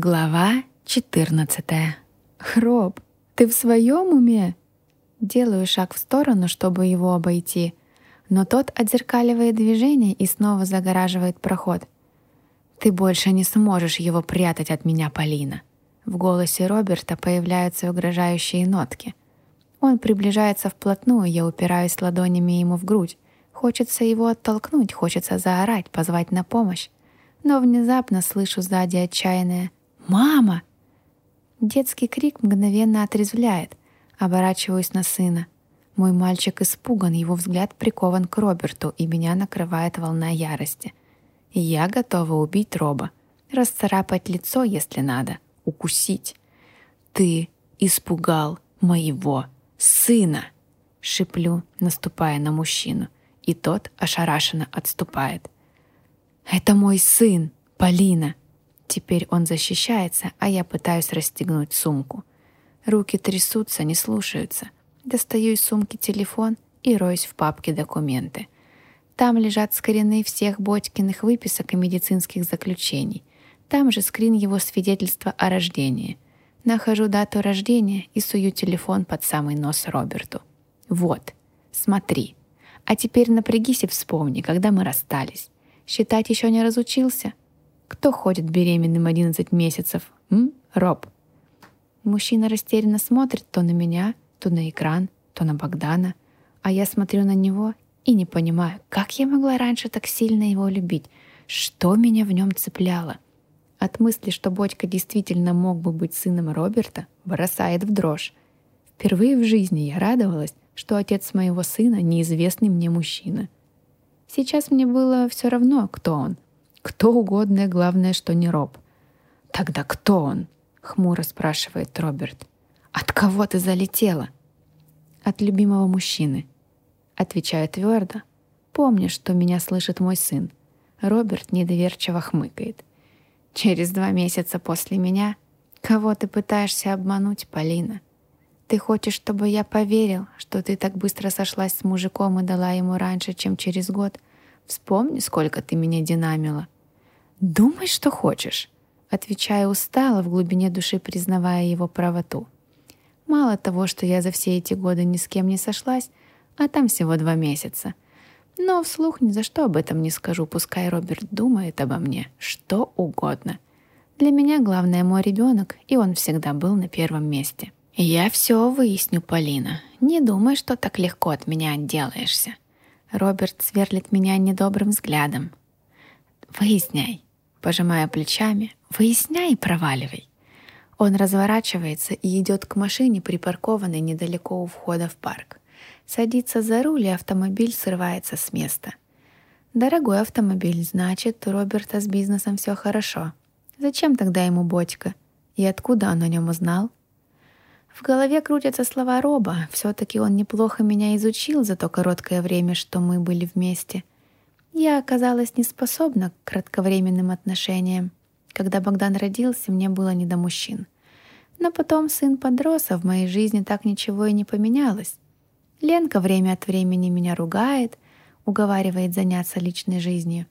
Глава 14. Хроб, ты в своем уме? Делаю шаг в сторону, чтобы его обойти, но тот отзеркаливает движение и снова загораживает проход. Ты больше не сможешь его прятать от меня, Полина. В голосе Роберта появляются угрожающие нотки. Он приближается вплотную, я упираюсь ладонями ему в грудь. Хочется его оттолкнуть, хочется заорать, позвать на помощь. Но внезапно слышу сзади отчаянное «Мама!» Детский крик мгновенно отрезвляет. Оборачиваюсь на сына. Мой мальчик испуган, его взгляд прикован к Роберту, и меня накрывает волна ярости. Я готова убить Роба, расцарапать лицо, если надо, укусить. «Ты испугал моего сына!» — шиплю, наступая на мужчину, и тот ошарашенно отступает. «Это мой сын, Полина!» Теперь он защищается, а я пытаюсь расстегнуть сумку. Руки трясутся, не слушаются. Достаю из сумки телефон и роюсь в папке документы. Там лежат скрины всех Бодькиных выписок и медицинских заключений. Там же скрин его свидетельства о рождении. Нахожу дату рождения и сую телефон под самый нос Роберту. Вот, смотри. А теперь напрягись и вспомни, когда мы расстались. Считать еще не разучился? Кто ходит беременным 11 месяцев? М? Роб. Мужчина растерянно смотрит то на меня, то на экран, то на Богдана, а я смотрю на него и не понимаю, как я могла раньше так сильно его любить, что меня в нем цепляло. От мысли, что Бодька действительно мог бы быть сыном Роберта, бросает в дрожь. Впервые в жизни я радовалась, что отец моего сына неизвестный мне мужчина. Сейчас мне было все равно, кто он — кто угодно, главное, что не Роб. Тогда кто он? Хмуро спрашивает Роберт. От кого ты залетела? От любимого мужчины. Отвечаю твердо. Помни, что меня слышит мой сын. Роберт недоверчиво хмыкает. Через два месяца после меня кого ты пытаешься обмануть, Полина? Ты хочешь, чтобы я поверил, что ты так быстро сошлась с мужиком и дала ему раньше, чем через год? Вспомни, сколько ты меня динамила. Думай, что хочешь, отвечая устало, в глубине души признавая его правоту. Мало того, что я за все эти годы ни с кем не сошлась, а там всего два месяца. Но вслух ни за что об этом не скажу, пускай Роберт думает обо мне что угодно. Для меня главное мой ребенок, и он всегда был на первом месте. Я все выясню, Полина. Не думай, что так легко от меня отделаешься. Роберт сверлит меня недобрым взглядом. «Выясняй», пожимая плечами, «выясняй и проваливай». Он разворачивается и идет к машине, припаркованной недалеко у входа в парк. Садится за руль, и автомобиль срывается с места. Дорогой автомобиль, значит, у Роберта с бизнесом все хорошо. Зачем тогда ему бочка? И откуда он о нем узнал? В голове крутятся слова Роба. Все-таки он неплохо меня изучил за то короткое время, что мы были вместе. Я оказалась неспособна к кратковременным отношениям. Когда Богдан родился, мне было не до мужчин. Но потом сын подрос, а в моей жизни так ничего и не поменялось. Ленка время от времени меня ругает, уговаривает заняться личной жизнью.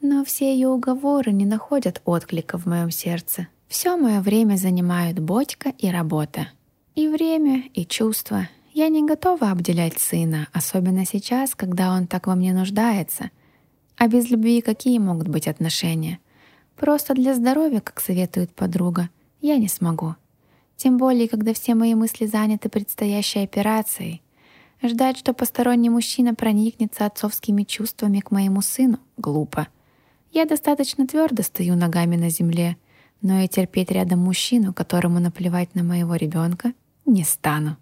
Но все ее уговоры не находят отклика в моем сердце. Все мое время занимают Бодька и работа. И время, и чувства. Я не готова обделять сына, особенно сейчас, когда он так во мне нуждается. А без любви какие могут быть отношения? Просто для здоровья, как советует подруга, я не смогу. Тем более, когда все мои мысли заняты предстоящей операцией. Ждать, что посторонний мужчина проникнется отцовскими чувствами к моему сыну, глупо. Я достаточно твердо стою ногами на земле, но и терпеть рядом мужчину, которому наплевать на моего ребенка, не стану.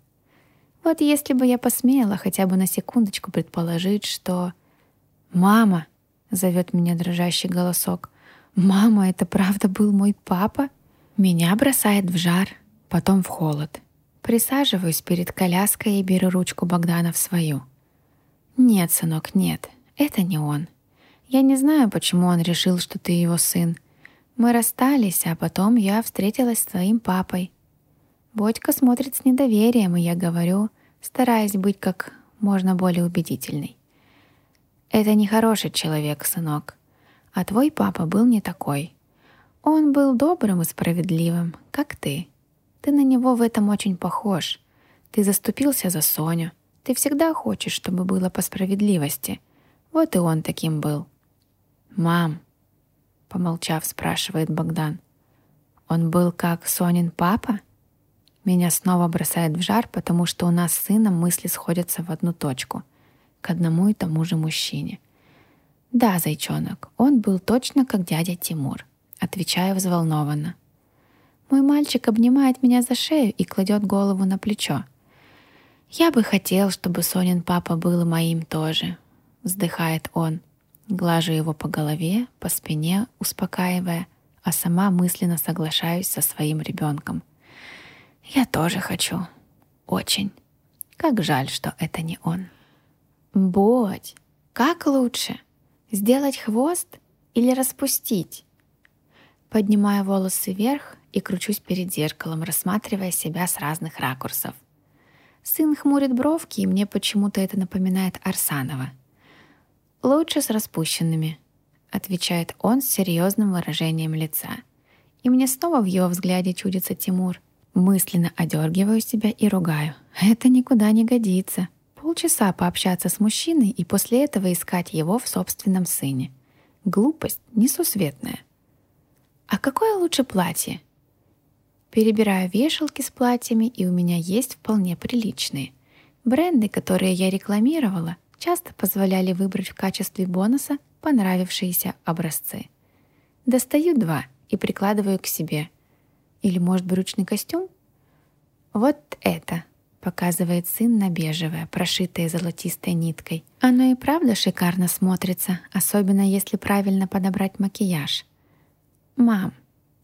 Вот если бы я посмела хотя бы на секундочку предположить, что... «Мама!» — зовет меня дрожащий голосок. «Мама, это правда был мой папа?» Меня бросает в жар, потом в холод. Присаживаюсь перед коляской и беру ручку Богдана в свою. «Нет, сынок, нет, это не он. Я не знаю, почему он решил, что ты его сын. Мы расстались, а потом я встретилась с твоим папой. Бодька смотрит с недоверием, и я говорю, стараясь быть как можно более убедительной. «Это не хороший человек, сынок. А твой папа был не такой. Он был добрым и справедливым, как ты. Ты на него в этом очень похож. Ты заступился за Соню. Ты всегда хочешь, чтобы было по справедливости. Вот и он таким был. «Мам», — помолчав, спрашивает Богдан, «он был как Сонин папа?» Меня снова бросает в жар, потому что у нас с сыном мысли сходятся в одну точку, к одному и тому же мужчине. «Да, зайчонок, он был точно как дядя Тимур», — отвечаю взволнованно. Мой мальчик обнимает меня за шею и кладет голову на плечо. «Я бы хотел, чтобы Сонин папа был моим тоже», — вздыхает он. Глажу его по голове, по спине, успокаивая, а сама мысленно соглашаюсь со своим ребенком. «Я тоже хочу. Очень. Как жаль, что это не он». «Бодь, как лучше? Сделать хвост или распустить?» Поднимаю волосы вверх и кручусь перед зеркалом, рассматривая себя с разных ракурсов. Сын хмурит бровки, и мне почему-то это напоминает Арсанова. «Лучше с распущенными», — отвечает он с серьезным выражением лица. И мне снова в его взгляде чудится Тимур. Мысленно одергиваю себя и ругаю. Это никуда не годится. Полчаса пообщаться с мужчиной и после этого искать его в собственном сыне. Глупость несусветная. А какое лучше платье? Перебираю вешалки с платьями, и у меня есть вполне приличные. Бренды, которые я рекламировала, часто позволяли выбрать в качестве бонуса понравившиеся образцы. Достаю два и прикладываю к себе. Или, может, брючный костюм? Вот это, показывает сын на бежевое, прошитое золотистой ниткой. Оно и правда шикарно смотрится, особенно если правильно подобрать макияж. «Мам,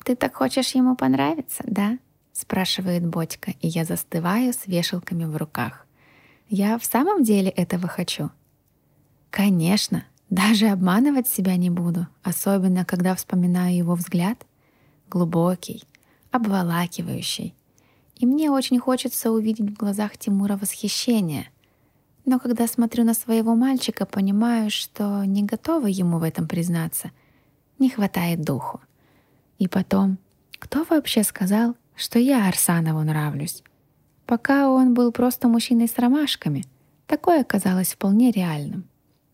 ты так хочешь ему понравиться, да?» спрашивает Бодька, и я застываю с вешалками в руках. Я в самом деле этого хочу? Конечно, даже обманывать себя не буду, особенно когда вспоминаю его взгляд. Глубокий, обволакивающий. И мне очень хочется увидеть в глазах Тимура восхищение. Но когда смотрю на своего мальчика, понимаю, что не готова ему в этом признаться. Не хватает духу. И потом, кто вообще сказал, что я Арсанову нравлюсь? Пока он был просто мужчиной с ромашками, такое казалось вполне реальным.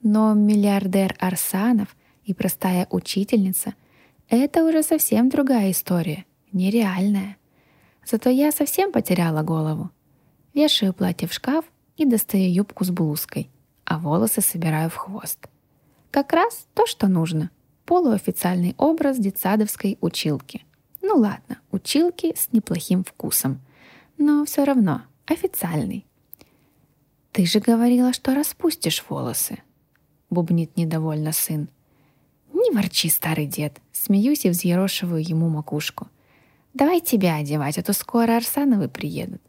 Но миллиардер Арсанов и простая учительница — это уже совсем другая история, нереальная. Зато я совсем потеряла голову. Вешаю платье в шкаф и достаю юбку с блузкой, а волосы собираю в хвост. Как раз то, что нужно — полуофициальный образ детсадовской училки. Ну ладно, училки с неплохим вкусом, но все равно официальный. «Ты же говорила, что распустишь волосы», — бубнит недовольно сын. «Не ворчи, старый дед», — смеюсь и взъерошиваю ему макушку. «Давай тебя одевать, а то скоро Арсановы приедут».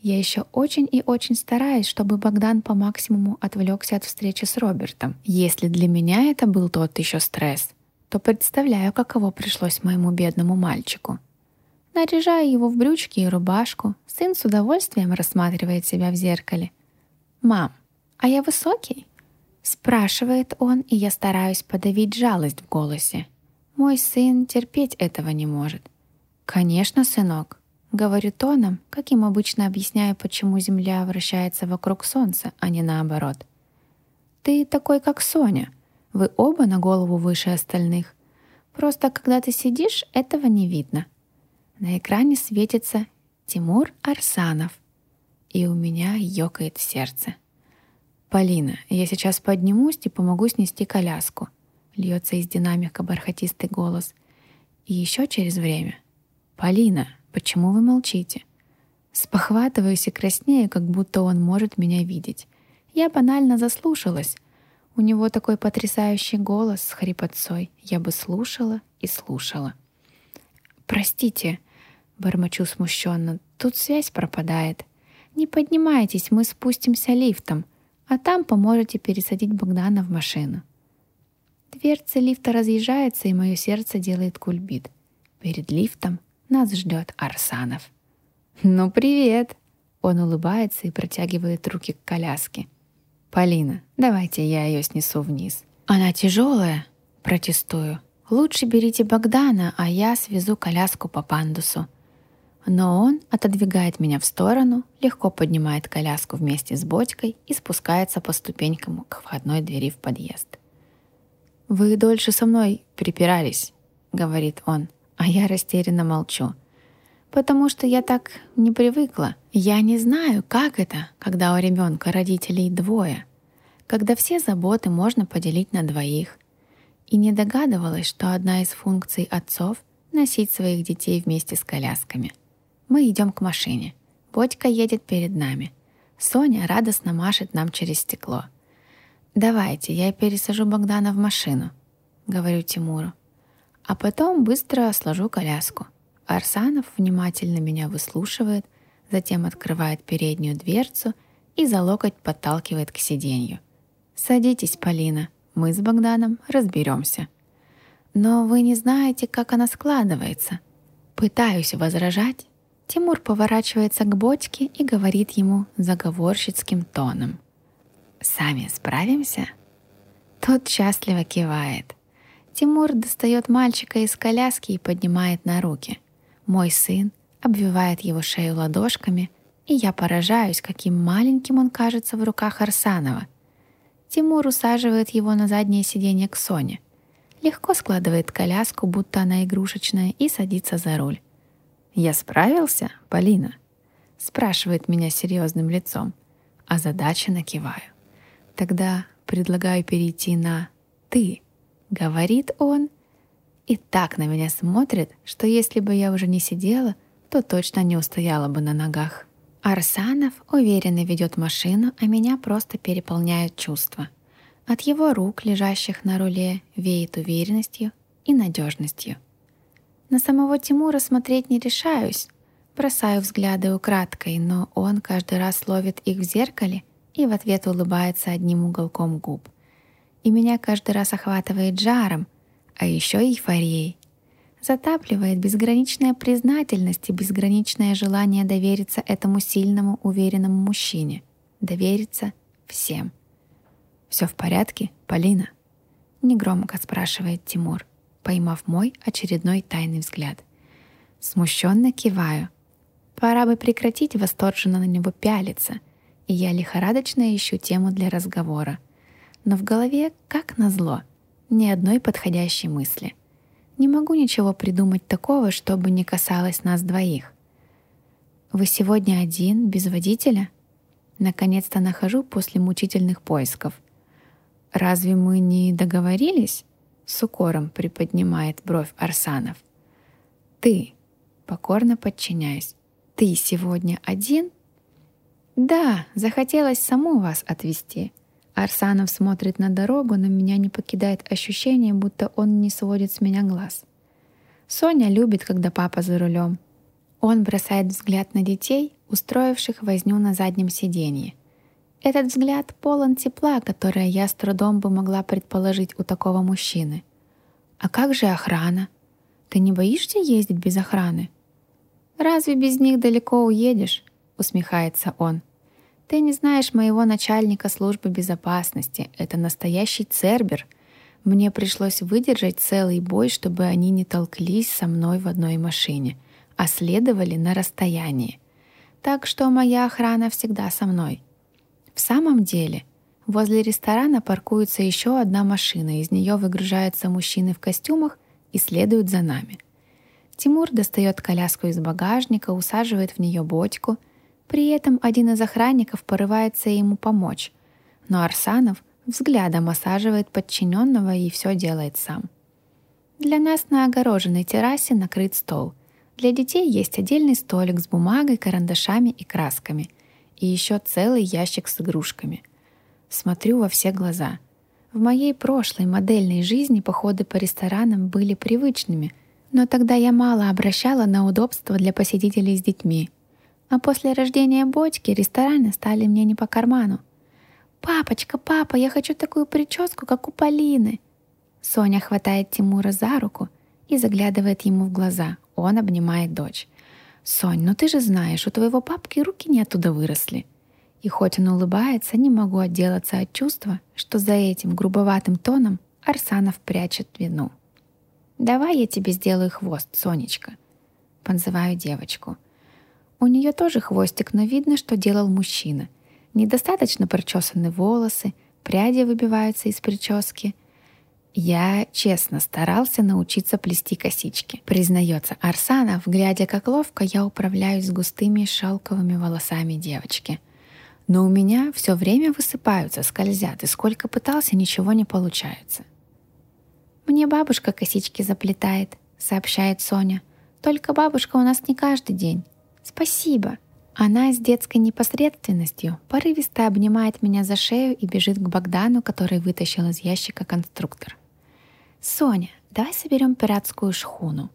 Я еще очень и очень стараюсь, чтобы Богдан по максимуму отвлекся от встречи с Робертом. Если для меня это был тот еще стресс, то представляю, каково пришлось моему бедному мальчику. Наряжая его в брючки и рубашку, сын с удовольствием рассматривает себя в зеркале. «Мам, а я высокий?» Спрашивает он, и я стараюсь подавить жалость в голосе. Мой сын терпеть этого не может. «Конечно, сынок, Говорю тоном, каким обычно объясняю, почему Земля вращается вокруг Солнца, а не наоборот. «Ты такой, как Соня. Вы оба на голову выше остальных. Просто когда ты сидишь, этого не видно». На экране светится Тимур Арсанов. И у меня ёкает сердце. «Полина, я сейчас поднимусь и помогу снести коляску», — льется из динамика бархатистый голос. И еще через время. «Полина, Почему вы молчите? Спохватываюсь и краснею, как будто он может меня видеть. Я банально заслушалась. У него такой потрясающий голос с хрипотцой. Я бы слушала и слушала. «Простите», — бормочу смущенно, — «тут связь пропадает. Не поднимайтесь, мы спустимся лифтом, а там поможете пересадить Богдана в машину». Дверца лифта разъезжается, и мое сердце делает кульбит. Перед лифтом нас ждет Арсанов. «Ну, привет!» Он улыбается и протягивает руки к коляске. «Полина, давайте я ее снесу вниз». «Она тяжелая?» Протестую. Лучше берите Богдана, а я свезу коляску по пандусу. Но он отодвигает меня в сторону, легко поднимает коляску вместе с бочкой и спускается по ступенькам к входной двери в подъезд. «Вы дольше со мной припирались», — говорит он, а я растерянно молчу. «Потому что я так не привыкла. Я не знаю, как это, когда у ребенка родителей двое, когда все заботы можно поделить на двоих. И не догадывалась, что одна из функций отцов — носить своих детей вместе с колясками — мы идем к машине. Бодька едет перед нами. Соня радостно машет нам через стекло. «Давайте, я пересажу Богдана в машину», — говорю Тимуру. А потом быстро сложу коляску. Арсанов внимательно меня выслушивает, затем открывает переднюю дверцу и за локоть подталкивает к сиденью. «Садитесь, Полина, мы с Богданом разберемся». «Но вы не знаете, как она складывается». Пытаюсь возражать, Тимур поворачивается к бочке и говорит ему заговорщицким тоном. «Сами справимся?» Тот счастливо кивает. Тимур достает мальчика из коляски и поднимает на руки. Мой сын обвивает его шею ладошками, и я поражаюсь, каким маленьким он кажется в руках Арсанова. Тимур усаживает его на заднее сиденье к Соне. Легко складывает коляску, будто она игрушечная, и садится за руль. «Я справился, Полина?» Спрашивает меня серьезным лицом. а задача накиваю. Тогда предлагаю перейти на «ты», говорит он, и так на меня смотрит, что если бы я уже не сидела, то точно не устояла бы на ногах. Арсанов уверенно ведет машину, а меня просто переполняют чувства. От его рук, лежащих на руле, веет уверенностью и надежностью. На самого Тимура смотреть не решаюсь. Бросаю взгляды украдкой, но он каждый раз ловит их в зеркале и в ответ улыбается одним уголком губ. И меня каждый раз охватывает жаром, а еще эйфорией. Затапливает безграничная признательность и безграничное желание довериться этому сильному, уверенному мужчине. Довериться всем. «Все в порядке, Полина?» Негромко спрашивает Тимур поймав мой очередной тайный взгляд. Смущенно киваю. Пора бы прекратить восторженно на него пялиться, и я лихорадочно ищу тему для разговора. Но в голове, как назло, ни одной подходящей мысли. Не могу ничего придумать такого, чтобы не касалось нас двоих. «Вы сегодня один, без водителя?» Наконец-то нахожу после мучительных поисков. «Разве мы не договорились?» С укором приподнимает бровь Арсанов. «Ты!» Покорно подчиняюсь. «Ты сегодня один?» «Да, захотелось саму вас отвезти». Арсанов смотрит на дорогу, но меня не покидает ощущение, будто он не сводит с меня глаз. Соня любит, когда папа за рулем. Он бросает взгляд на детей, устроивших возню на заднем сиденье. Этот взгляд полон тепла, которое я с трудом бы могла предположить у такого мужчины. А как же охрана? Ты не боишься ездить без охраны? Разве без них далеко уедешь? Усмехается он. Ты не знаешь моего начальника службы безопасности. Это настоящий цербер. Мне пришлось выдержать целый бой, чтобы они не толклись со мной в одной машине, а следовали на расстоянии. Так что моя охрана всегда со мной. В самом деле, возле ресторана паркуется еще одна машина, из нее выгружаются мужчины в костюмах и следуют за нами. Тимур достает коляску из багажника, усаживает в нее бочку. При этом один из охранников порывается ему помочь, но Арсанов взглядом осаживает подчиненного и все делает сам. Для нас на огороженной террасе накрыт стол. Для детей есть отдельный столик с бумагой, карандашами и красками — и еще целый ящик с игрушками. Смотрю во все глаза. В моей прошлой модельной жизни походы по ресторанам были привычными, но тогда я мало обращала на удобства для посетителей с детьми. А после рождения бочки рестораны стали мне не по карману. «Папочка, папа, я хочу такую прическу, как у Полины!» Соня хватает Тимура за руку и заглядывает ему в глаза. Он обнимает дочь. «Сонь, ну ты же знаешь, у твоего папки руки не оттуда выросли». И хоть он улыбается, не могу отделаться от чувства, что за этим грубоватым тоном Арсанов прячет вину. «Давай я тебе сделаю хвост, Сонечка», — подзываю девочку. У нее тоже хвостик, но видно, что делал мужчина. Недостаточно причесаны волосы, пряди выбиваются из прически. Я честно старался научиться плести косички. Признается Арсанов, глядя как ловко я управляюсь с густыми шелковыми волосами девочки. Но у меня все время высыпаются, скользят, и сколько пытался, ничего не получается. «Мне бабушка косички заплетает», — сообщает Соня. «Только бабушка у нас не каждый день. «Спасибо». Она с детской непосредственностью порывисто обнимает меня за шею и бежит к Богдану, который вытащил из ящика конструктор. «Соня, давай соберем пиратскую шхуну».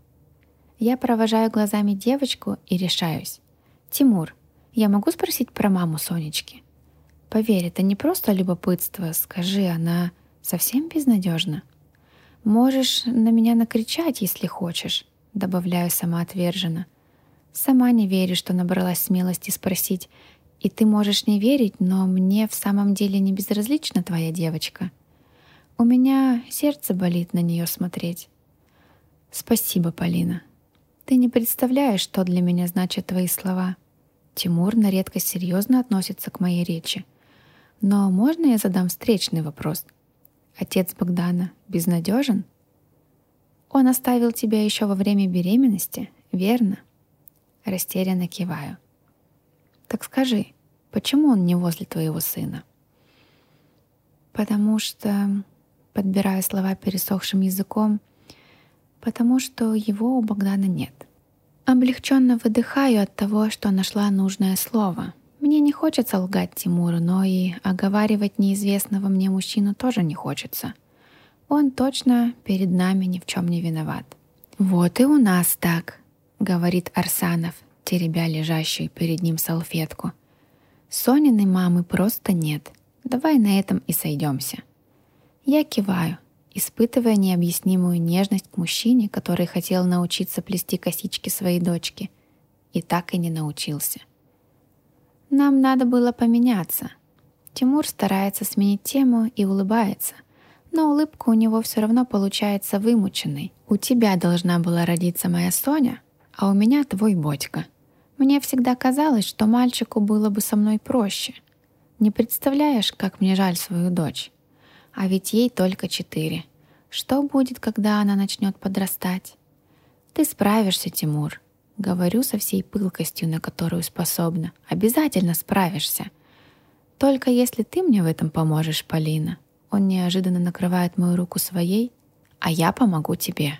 Я провожаю глазами девочку и решаюсь. «Тимур, я могу спросить про маму Сонечки?» «Поверь, это не просто любопытство. Скажи, она совсем безнадежна?» «Можешь на меня накричать, если хочешь», — добавляю самоотверженно — Сама не верю, что набралась смелости спросить. И ты можешь не верить, но мне в самом деле не безразлична твоя девочка. У меня сердце болит на нее смотреть. Спасибо, Полина. Ты не представляешь, что для меня значат твои слова. Тимур на редкость серьезно относится к моей речи. Но можно я задам встречный вопрос? Отец Богдана безнадежен? Он оставил тебя еще во время беременности, верно? Растерянно киваю. «Так скажи, почему он не возле твоего сына?» «Потому что...» Подбирая слова пересохшим языком, «потому что его у Богдана нет». Облегченно выдыхаю от того, что нашла нужное слово. Мне не хочется лгать Тимуру, но и оговаривать неизвестного мне мужчину тоже не хочется. Он точно перед нами ни в чем не виноват. «Вот и у нас так», — говорит Арсанов, теребя лежащую перед ним салфетку. «Сониной мамы просто нет. Давай на этом и сойдемся». Я киваю, испытывая необъяснимую нежность к мужчине, который хотел научиться плести косички своей дочки, и так и не научился. Нам надо было поменяться. Тимур старается сменить тему и улыбается, но улыбка у него все равно получается вымученной. У тебя должна была родиться моя Соня, а у меня твой Бодька. Мне всегда казалось, что мальчику было бы со мной проще. Не представляешь, как мне жаль свою дочь. А ведь ей только четыре. Что будет, когда она начнет подрастать? Ты справишься, Тимур. Говорю со всей пылкостью, на которую способна. Обязательно справишься. Только если ты мне в этом поможешь, Полина. Он неожиданно накрывает мою руку своей, а я помогу тебе.